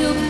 you.